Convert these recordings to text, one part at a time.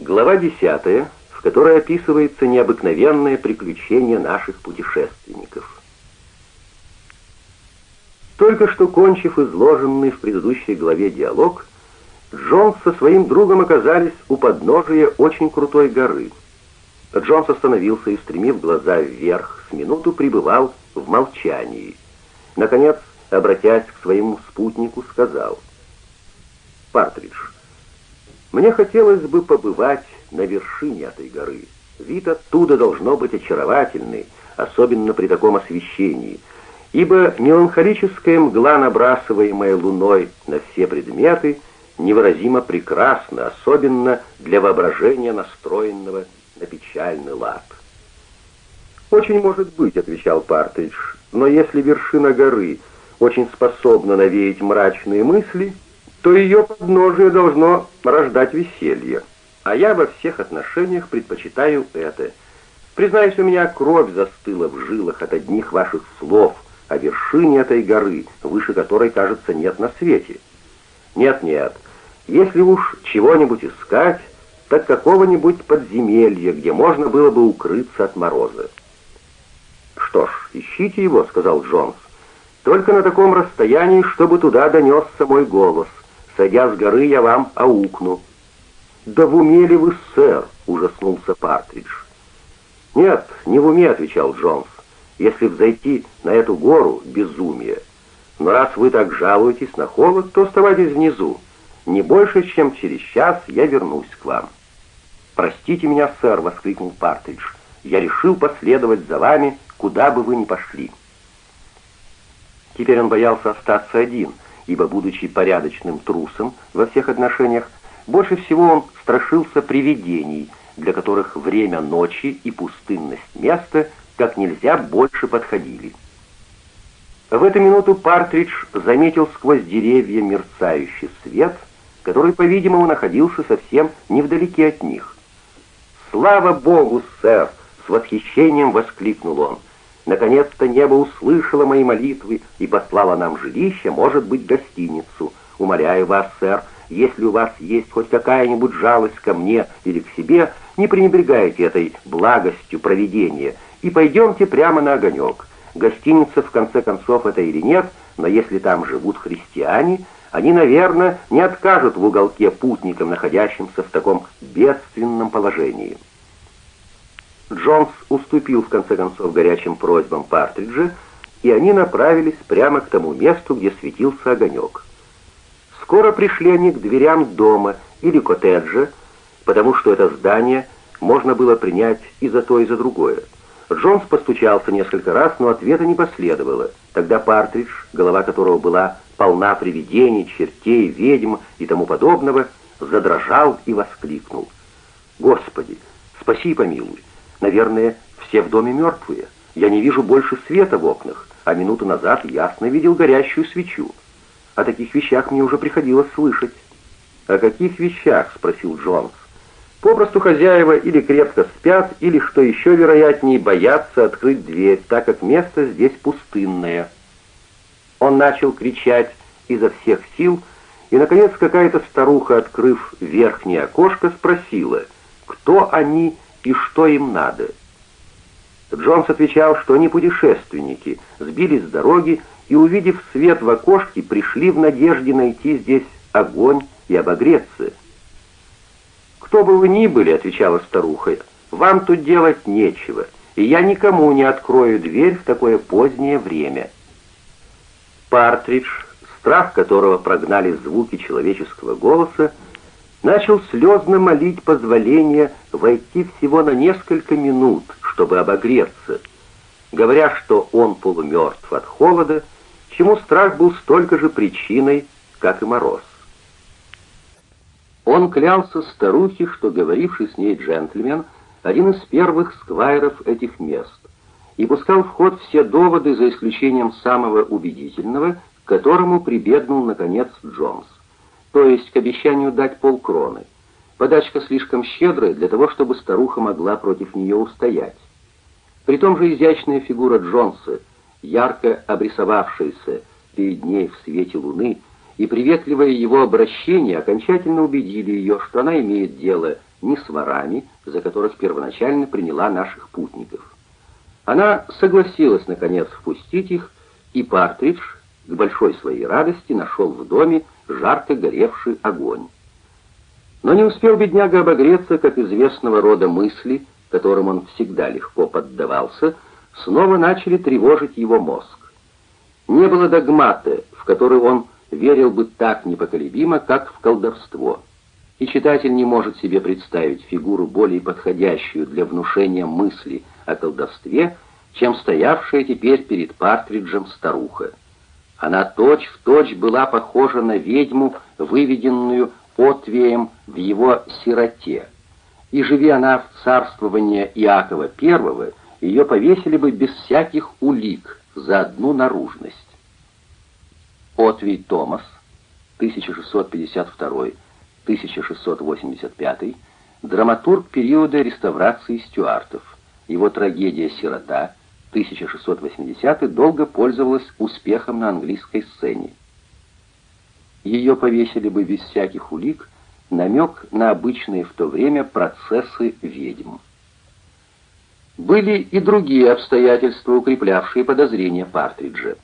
Глава 10, в которой описывается необыкновенное приключение наших путешественников. Только что кончив изложенный в предыдущей главе диалог, Джонс со своим другом оказались у подножия очень крутой горы. Джонс остановился и, стремив глаза вверх, с минуту пребывал в молчании. Наконец, обратясь к своему спутнику, сказал, «Партридж, мне хотелось бы побывать на вершине этой горы. Вид оттуда должно быть очаровательный, особенно при таком освещении, ибо меланхолическая мгла, набрасываемая луной на все предметы, невыразимо прекрасна, особенно для воображения, настроенного на печальный лад. «Очень может быть», — отвечал Партридж, — «но если вершина горы очень способна навеять мрачные мысли, то ее подножие должно рождать веселье. А я во всех отношениях предпочитаю это. Признаюсь, у меня кровь застыла в жилах от одних ваших слов о вершине этой горы, выше которой, кажется, нет на свете. Нет-нет, если уж чего-нибудь искать, так какого-нибудь подземелья, где можно было бы укрыться от мороза. «Что ж, ищите его», — сказал Джонс. «Только на таком расстоянии, чтобы туда донесся мой голос. Сойдя с горы, я вам аукну». «Да в уме ли вы, сэр?» — ужаснулся Партридж. «Нет, не в уме», — отвечал Джонс. «Если взойти на эту гору — безумие. Но раз вы так жалуетесь на холод, то оставайтесь внизу. Не больше, чем через час я вернусь к вам». «Простите меня, сэр», — воскликнул Партридж. «Я решил последовать за вами, куда бы вы ни пошли». Теперь он боялся остаться один, ибо, будучи порядочным трусом во всех отношениях, больше всего он страшился привидений, для которых время ночи и пустынность места как нельзя больше подходили. В эту минуту Партридж заметил сквозь деревья мерцающий свет, который, по-видимому, находился совсем невдалеке от них. «Слава Богу, сэр!» — с восхищением воскликнул он. «Наконец-то небо услышало мои молитвы и послало нам жилище, может быть, гостиницу. Умоляю вас, сэр, если у вас есть хоть какая-нибудь жалость ко мне или к себе, не пренебрегайте этой благостью провидения и пойдемте прямо на огонек. Гостиница, в конце концов, это или нет, но если там живут христиане, они, наверное, не откажут в уголке путникам, находящимся в таком бедственном положении. Джонс уступил, в конце концов, горячим просьбам Партриджа, и они направились прямо к тому месту, где светился огонек. Скоро пришли они к дверям дома или коттеджа, потому что это здание можно было принять и за то, и за другое. Джонс постучался несколько раз, но ответа не последовало. Тогда Партридж, голова которого была полна привидений, чертей, ведьм и тому подобного, задрожал и воскликнул. «Господи, спаси и помилуй! Наверное, все в доме мертвые. Я не вижу больше света в окнах, а минуту назад ясно видел горящую свечу. О таких вещах мне уже приходилось слышать». «О каких вещах?» — спросил Джонс. «Попросту хозяева или крепко спят, или, что еще вероятнее, боятся открыть дверь, так как место здесь пустынное». Он начал кричать изо всех сил, и, наконец, какая-то старуха, открыв верхнее окошко, спросила, кто они и что им надо. Джонс отвечал, что они путешественники, сбились с дороги и, увидев свет в окошке, пришли в надежде найти здесь огонь и обогреться. «Кто бы вы ни были», — отвечала старуха, — «вам тут делать нечего, и я никому не открою дверь в такое позднее время». Партридж, страх которого прогнали звуки человеческого голоса, начал слезно молить позволения войти всего на несколько минут, чтобы обогреться, говоря, что он полумертв от холода, чему страх был столько же причиной, как и мороз. Он клялся старухе, что говоривший с ней джентльмен — один из первых сквайров этих мест, и пускал в ход все доводы, за исключением самого убедительного, к которому прибегнул, наконец, Джонс, то есть к обещанию дать полкроны. Подачка слишком щедрая для того, чтобы старуха могла против нее устоять. При том же изящная фигура Джонса, ярко обрисовавшаяся перед ней в свете луны, и приветливое его обращение окончательно убедили ее, что она имеет дело ни с ворами, за которых первоначально приняла наших путников. Она согласилась, наконец, впустить их, и Партридж, к большой своей радости, нашел в доме жарко горевший огонь. Но не успел бедняга обогреться, как известного рода мысли, которым он всегда легко поддавался, снова начали тревожить его мозг. Не было догмата, в который он верил бы так непоколебимо, как в колдовство. И читатель не может себе представить фигуру более подходящую для внушения мысли о колдовстве, чем стоявшая теперь перед Партриджем старуха. Она точь-в-точь точь была похожа на ведьму, выведенную Отвеем в его сироте. И живи она в царствование Иакова I, ее повесили бы без всяких улик за одну наружность. Отвей Томас, 1652-1685, драматург периода реставрации стюартов. Его трагедия «Сирота» 1680 долго пользовалась успехом на английской сцене. Ее повесили бы без всяких улик, намек на обычные в то время процессы ведьм. Были и другие обстоятельства, укреплявшие подозрения Партриджа.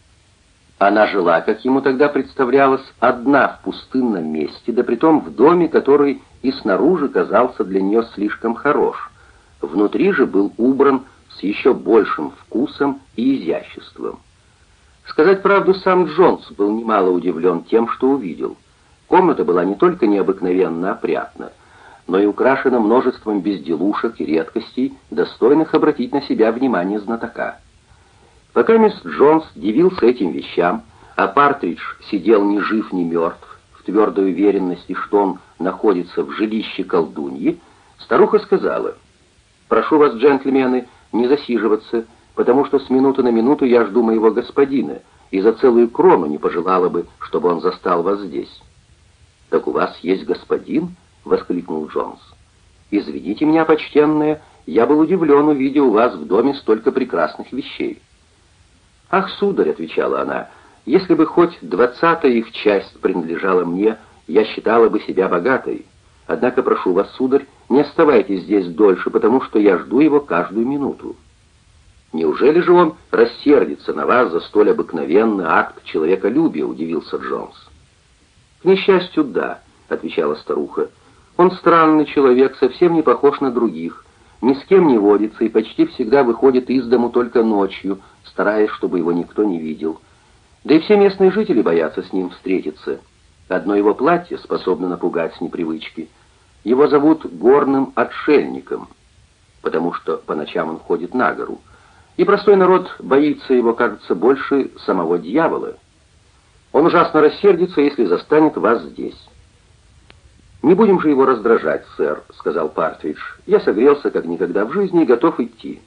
Она жила, как ему тогда представлялось, одна в пустынном месте, да притом в доме, который и снаружи казался для нее слишком хорош. Внутри же был убран с еще большим вкусом и изяществом. Сказать правду, сам Джонс был немало удивлен тем, что увидел. Комната была не только необыкновенно опрятна, но и украшена множеством безделушек и редкостей, достойных обратить на себя внимание знатока. Пока мисс Джонс дивился этим вещам, а Партридж сидел ни жив, ни мертв, в твердой уверенности, что он находится в жилище колдуньи, старуха сказала, «Прошу вас, джентльмены, не засиживаться, потому что с минуты на минуту я жду моего господина, и за целую крону не пожелала бы, чтобы он застал вас здесь». «Так у вас есть господин?» — воскликнул Джонс. «Извините меня, почтенная, я был удивлен, увидя у вас в доме столько прекрасных вещей». «Ах, сударь», — отвечала она, — «если бы хоть двадцатая их часть принадлежала мне, я считала бы себя богатой. Однако прошу вас, сударь, не оставайтесь здесь дольше, потому что я жду его каждую минуту». «Неужели же он рассердится на вас за столь обыкновенный акт человеколюбия?» — удивился Джонс. «К несчастью, да», — отвечала старуха. «Он странный человек, совсем не похож на других, ни с кем не водится и почти всегда выходит из дому только ночью, стараясь, чтобы его никто не видел. Да и все местные жители боятся с ним встретиться. Одно его платье способно напугать с непривычки. Его зовут горным отшельником, потому что по ночам он ходит на гору. И простой народ боится его, кажется, больше самого дьявола. Он ужасно рассердится, если застанет вас здесь. «Не будем же его раздражать, сэр», — сказал Партридж. «Я согрелся, как никогда в жизни, и готов идти.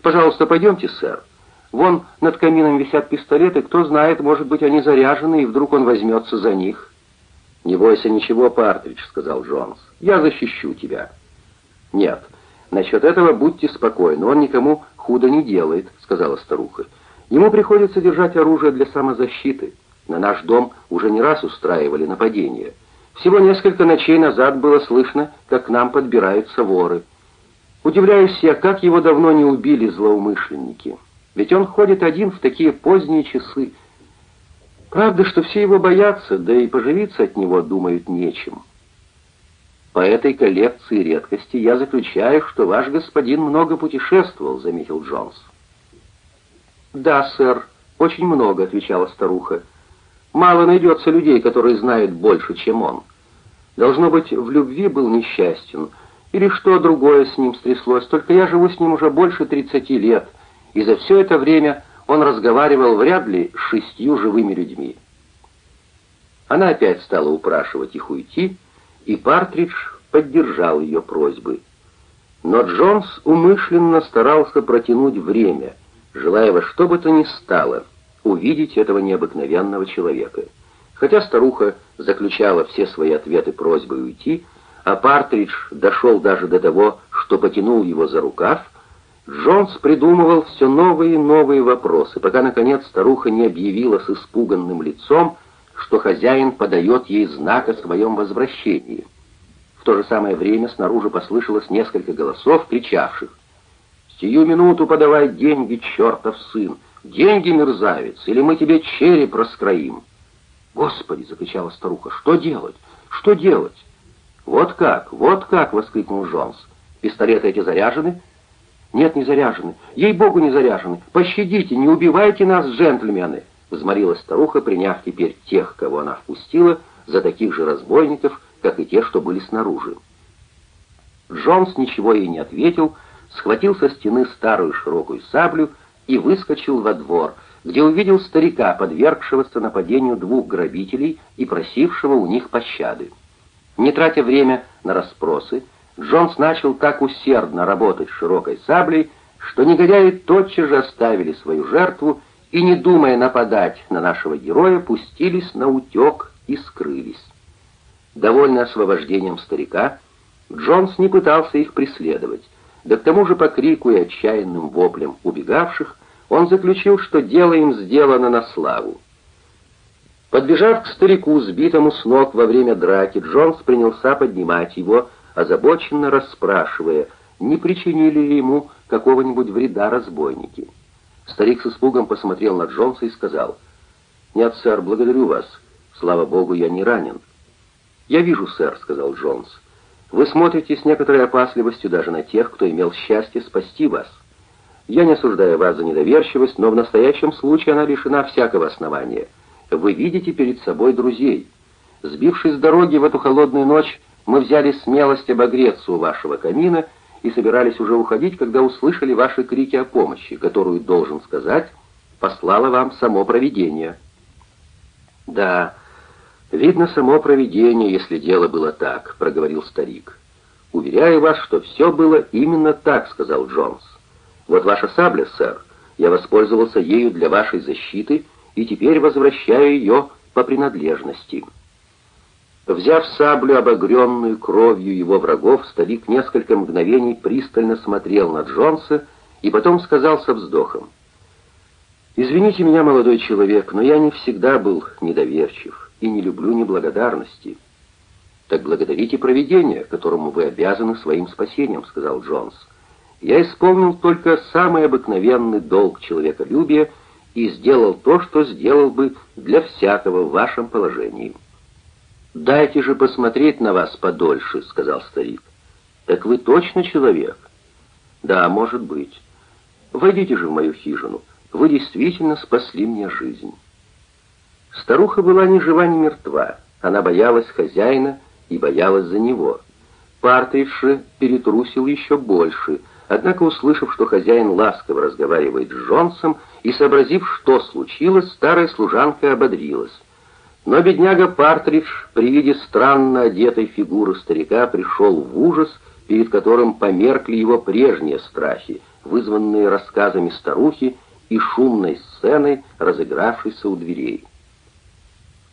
Пожалуйста, пойдемте, сэр. Вон над камином висят пистолеты, кто знает, может быть, они заряжены, и вдруг он возьмется за них». «Не бойся ничего, Партридж», — сказал Джонс. «Я защищу тебя». «Нет, насчет этого будьте спокойны, он никому худо не делает», — сказала старуха. «Ему приходится держать оружие для самозащиты. На наш дом уже не раз устраивали нападения». Всего несколько ночей назад было слышно, как к нам подбираются воры. Удивляюсь я, как его давно не убили злоумышленники. Ведь он ходит один в такие поздние часы. Правда, что все его боятся, да и поживиться от него думают нечем. По этой коллекции редкости я заключаю, что ваш господин много путешествовал, заметил Джонс. Да, сэр, очень много, отвечала старуха. Мало найдется людей, которые знают больше, чем он. Должно быть, в любви был несчастен, или что другое с ним стряслось, только я живу с ним уже больше тридцати лет, и за все это время он разговаривал вряд ли с шестью живыми людьми. Она опять стала упрашивать их уйти, и Партридж поддержал ее просьбы. Но Джонс умышленно старался протянуть время, желая во что бы то ни стало — увидеть этого необыкновенного человека. Хотя старуха заключала все свои ответы просьбой уйти, а Партридж дошел даже до того, что потянул его за рукав, Джонс придумывал все новые и новые вопросы, пока, наконец, старуха не объявила с испуганным лицом, что хозяин подает ей знак о своем возвращении. В то же самое время снаружи послышалось несколько голосов, кричавших «Сию минуту подавай деньги, чертов сын! Деньги, мерзавец, или мы тебе череп раскроим!» «Господи!» — закричала старуха. «Что делать? Что делать?» «Вот как, вот как!» — воскликнул Джонс. «Пистолеты эти заряжены?» «Нет, не заряжены. Ей-богу, не заряжены. Пощадите, не убивайте нас, джентльмены!» Взмолилась старуха, приняв теперь тех, кого она впустила, за таких же разбойников, как и те, что были снаружи. Джонс ничего ей не ответил, схватил со стены старую широкую саблю и выскочил во двор, где увидел старика, подвергшегося нападению двух грабителей и просившего у них пощады. Не тратя время на расспросы, Джонс начал так усердно работать широкой саблей, что негодяи тотчас же оставили свою жертву и, не думая нападать на нашего героя, пустились на утек и скрылись. Довольный освобождением старика, Джонс не пытался их преследовать, да к тому же по крику и отчаянным воплям убегавших, он заключил, что дело им сделано на славу. Подбежав к старику, сбитому с ног во время драки, Джонс принялся поднимать его, озабоченно расспрашивая, не причинили ли ему какого-нибудь вреда разбойники. Старик с испугом посмотрел на Джонса и сказал, «Нет, сэр, благодарю вас. Слава богу, я не ранен». «Я вижу, сэр», — сказал Джонс. «Вы смотрите с некоторой опасливостью даже на тех, кто имел счастье спасти вас. Я не осуждаю вас за недоверчивость, но в настоящем случае она лишена всякого основания. Вы видите перед собой друзей. Сбившись с дороги в эту холодную ночь, мы взяли смелость обогреться у вашего камина и собирались уже уходить, когда услышали ваши крики о помощи, которую, должен сказать, послало вам само провидение. Да, видно само провидение, если дело было так, проговорил старик. Уверяю вас, что все было именно так, сказал Джонс. Вот ваша сабля, сэр. Я воспользовался ею для вашей защиты и теперь возвращаю ее по принадлежности. Взяв саблю, обогренную кровью его врагов, старик несколько мгновений пристально смотрел на Джонса и потом сказал со вздохом. «Извините меня, молодой человек, но я не всегда был недоверчив и не люблю неблагодарности». «Так благодарите провидение, которому вы обязаны своим спасением», — сказал Джонс. «Я исполнил только самый обыкновенный долг человеколюбия и сделал то, что сделал бы для всякого в вашем положении». «Дайте же посмотреть на вас подольше», — сказал старик. «Так вы точно человек?» «Да, может быть. Войдите же в мою хижину. Вы действительно спасли мне жизнь». Старуха была ни жива, ни мертва. Она боялась хозяина и боялась за него. Партридж перетрусил еще больше, однако, услышав, что хозяин ласково разговаривает с Джонсом и сообразив, что случилось, старая служанка ободрилась. Но бедняга Партридж при виде странно одетой фигуры старика пришел в ужас, перед которым померкли его прежние страхи, вызванные рассказами старухи и шумной сценой, разыгравшейся у дверей.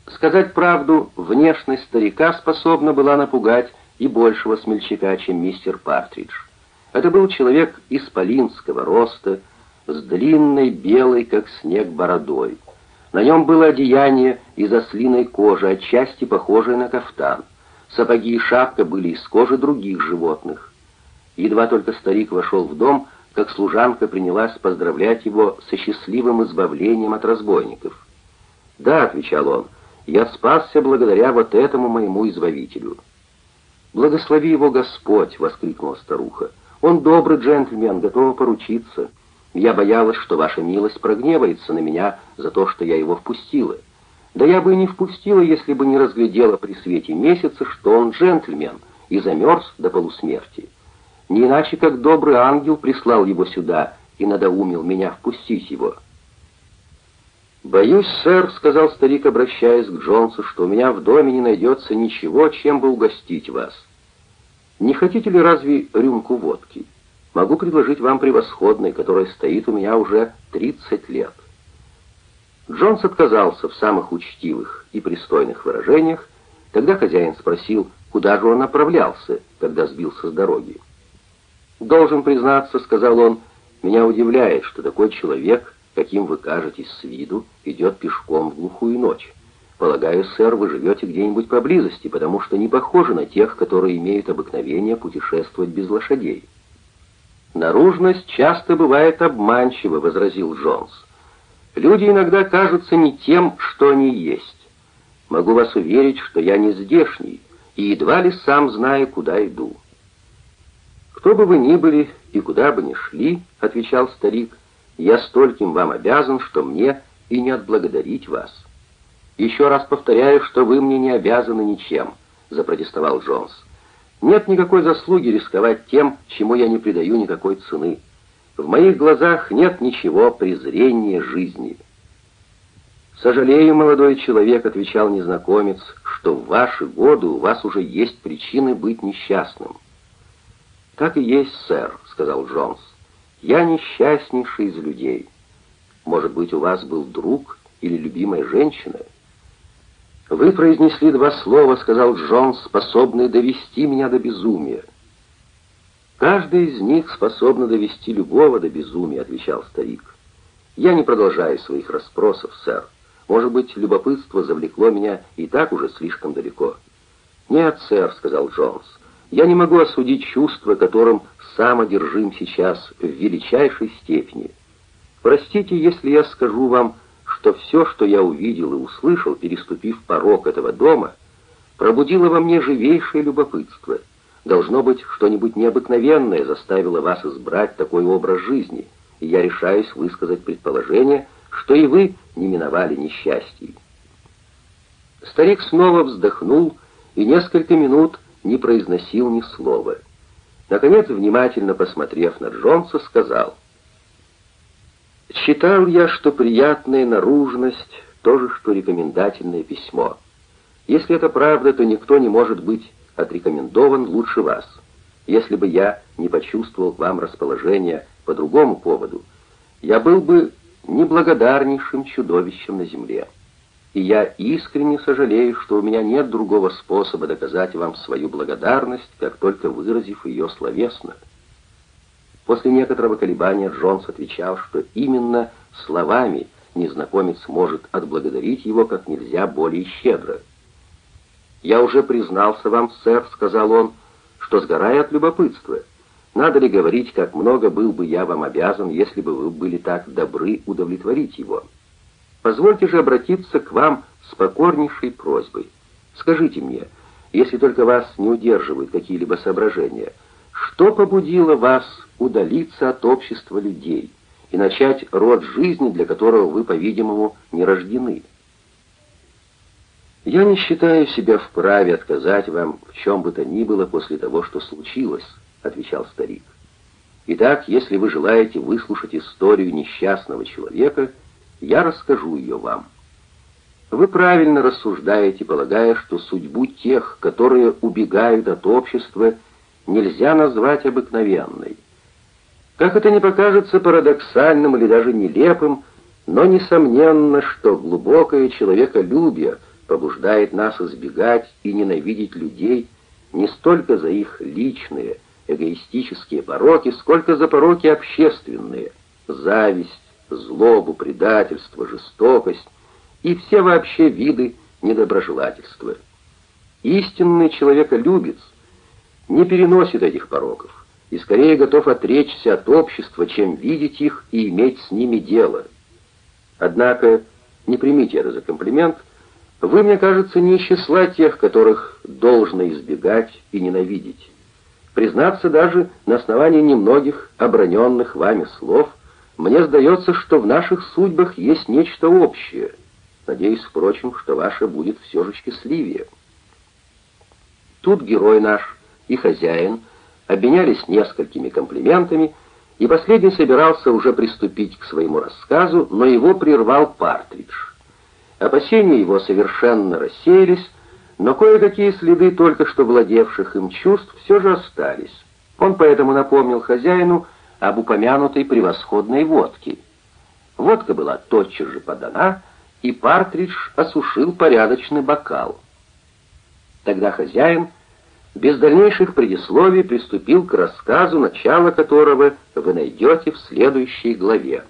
Сказать правду, внешность старика способна была напугать и большего смельчака, чем мистер Партридж. Это был человек исполинского роста, с длинной белой, как снег, бородой. На нем было одеяние из ослиной кожи, отчасти похожее на кафтан. Сапоги и шапка были из кожи других животных. Едва только старик вошел в дом, как служанка принялась поздравлять его со счастливым избавлением от разбойников. «Да», — отвечал он, — «я спасся благодаря вот этому моему избавителю». «Благослови его Господь!» — воскликнула старуха. «Он добрый джентльмен, готов поручиться». Я боялась, что ваша милость прогневается на меня за то, что я его впустила. Да я бы и не впустила, если бы не разглядела при свете месяца, что он джентльмен и замерз до полусмерти. Не иначе, как добрый ангел прислал его сюда и надоумил меня впустить его. «Боюсь, сэр», — сказал старик, обращаясь к Джонсу, «что у меня в доме не найдется ничего, чем бы угостить вас. Не хотите ли разве рюмку водки?» Могу предложить вам превосходный, который стоит у меня уже 30 лет». Джонс отказался в самых учтивых и пристойных выражениях. Тогда хозяин спросил, куда же он направлялся, когда сбился с дороги. «Должен признаться», — сказал он, — «меня удивляет, что такой человек, каким вы кажетесь с виду, идет пешком в глухую ночь. Полагаю, сэр, вы живете где-нибудь поблизости, потому что не похожи на тех, которые имеют обыкновение путешествовать без лошадей. «Наружность часто бывает обманчива», — возразил Джонс. «Люди иногда кажутся не тем, что они есть. Могу вас уверить, что я не здешний, и едва ли сам знаю, куда иду». «Кто бы вы ни были и куда бы ни шли», — отвечал старик, — «я стольким вам обязан, что мне и не отблагодарить вас». «Еще раз повторяю, что вы мне не обязаны ничем», — запротестовал Джонс. «Нет никакой заслуги рисковать тем, чему я не придаю никакой цены. В моих глазах нет ничего презрения жизни». «Сожалею, молодой человек», — отвечал незнакомец, «что в ваши годы у вас уже есть причины быть несчастным». «Так и есть, сэр», — сказал Джонс. «Я несчастнейший из людей. Может быть, у вас был друг или любимая женщина?» «Вы произнесли два слова», — сказал Джонс, — «способные довести меня до безумия». «Каждый из них способна довести любого до безумия», — отвечал старик. «Я не продолжаю своих расспросов, сэр. Может быть, любопытство завлекло меня и так уже слишком далеко». «Нет, сэр», — сказал Джонс, — «я не могу осудить чувство, которым сам одержим сейчас в величайшей степени. Простите, если я скажу вам, что все, что я увидел и услышал, переступив порог этого дома, пробудило во мне живейшее любопытство. Должно быть, что-нибудь необыкновенное заставило вас избрать такой образ жизни, и я решаюсь высказать предположение, что и вы не миновали несчастья. Старик снова вздохнул и несколько минут не произносил ни слова. Наконец, внимательно посмотрев на Джонса, сказал — Считал я, что приятная наружность — то же, что рекомендательное письмо. Если это правда, то никто не может быть отрекомендован лучше вас. Если бы я не почувствовал к вам расположение по другому поводу, я был бы неблагодарнейшим чудовищем на земле. И я искренне сожалею, что у меня нет другого способа доказать вам свою благодарность, как только выразив ее словесно. После некоторого колебания Джонс отвечал, что именно словами незнакомец может отблагодарить его как нельзя более щедро. «Я уже признался вам, сэр», — сказал он, — «что сгораю от любопытства. Надо ли говорить, как много был бы я вам обязан, если бы вы были так добры удовлетворить его? Позвольте же обратиться к вам с покорнейшей просьбой. Скажите мне, если только вас не удерживают какие-либо соображения, что побудило вас удалиться от общества людей и начать род жизни, для которого вы, по-видимому, не рождены. Я не считаю себя вправе отказать вам в чем бы то ни было после того, что случилось, отвечал старик. Итак, если вы желаете выслушать историю несчастного человека, я расскажу ее вам. Вы правильно рассуждаете, полагая, что судьбу тех, которые убегают от общества, нельзя назвать обыкновенной. Как это не покажется парадоксальным или даже нелепым, но несомненно, что глубокое человеколюбие побуждает нас избегать и ненавидеть людей не столько за их личные, эгоистические пороки, сколько за пороки общественные, зависть, злобу, предательство, жестокость и все вообще виды недоброжелательства. Истинный человеколюбец не переносит этих пороков и скорее готов отречься от общества, чем видеть их и иметь с ними дело. Однако, не примите это за комплимент, вы, мне кажется, не из числа тех, которых должно избегать и ненавидеть. Признаться даже на основании немногих оброненных вами слов, мне сдается, что в наших судьбах есть нечто общее. Надеюсь, впрочем, что ваше будет все же счастливее. Тут герой наш и хозяин — обменялись несколькими комплиментами, и последний собирался уже приступить к своему рассказу, но его прервал Партридж. Опасения его совершенно рассеялись, но кое-какие следы только что владевших им чувств все же остались. Он поэтому напомнил хозяину об упомянутой превосходной водке. Водка была тотчас же подана, и Партридж осушил порядочный бокал. Тогда хозяин без дальнейших предисловий приступил к рассказу, начало которого вы найдете в следующей главе.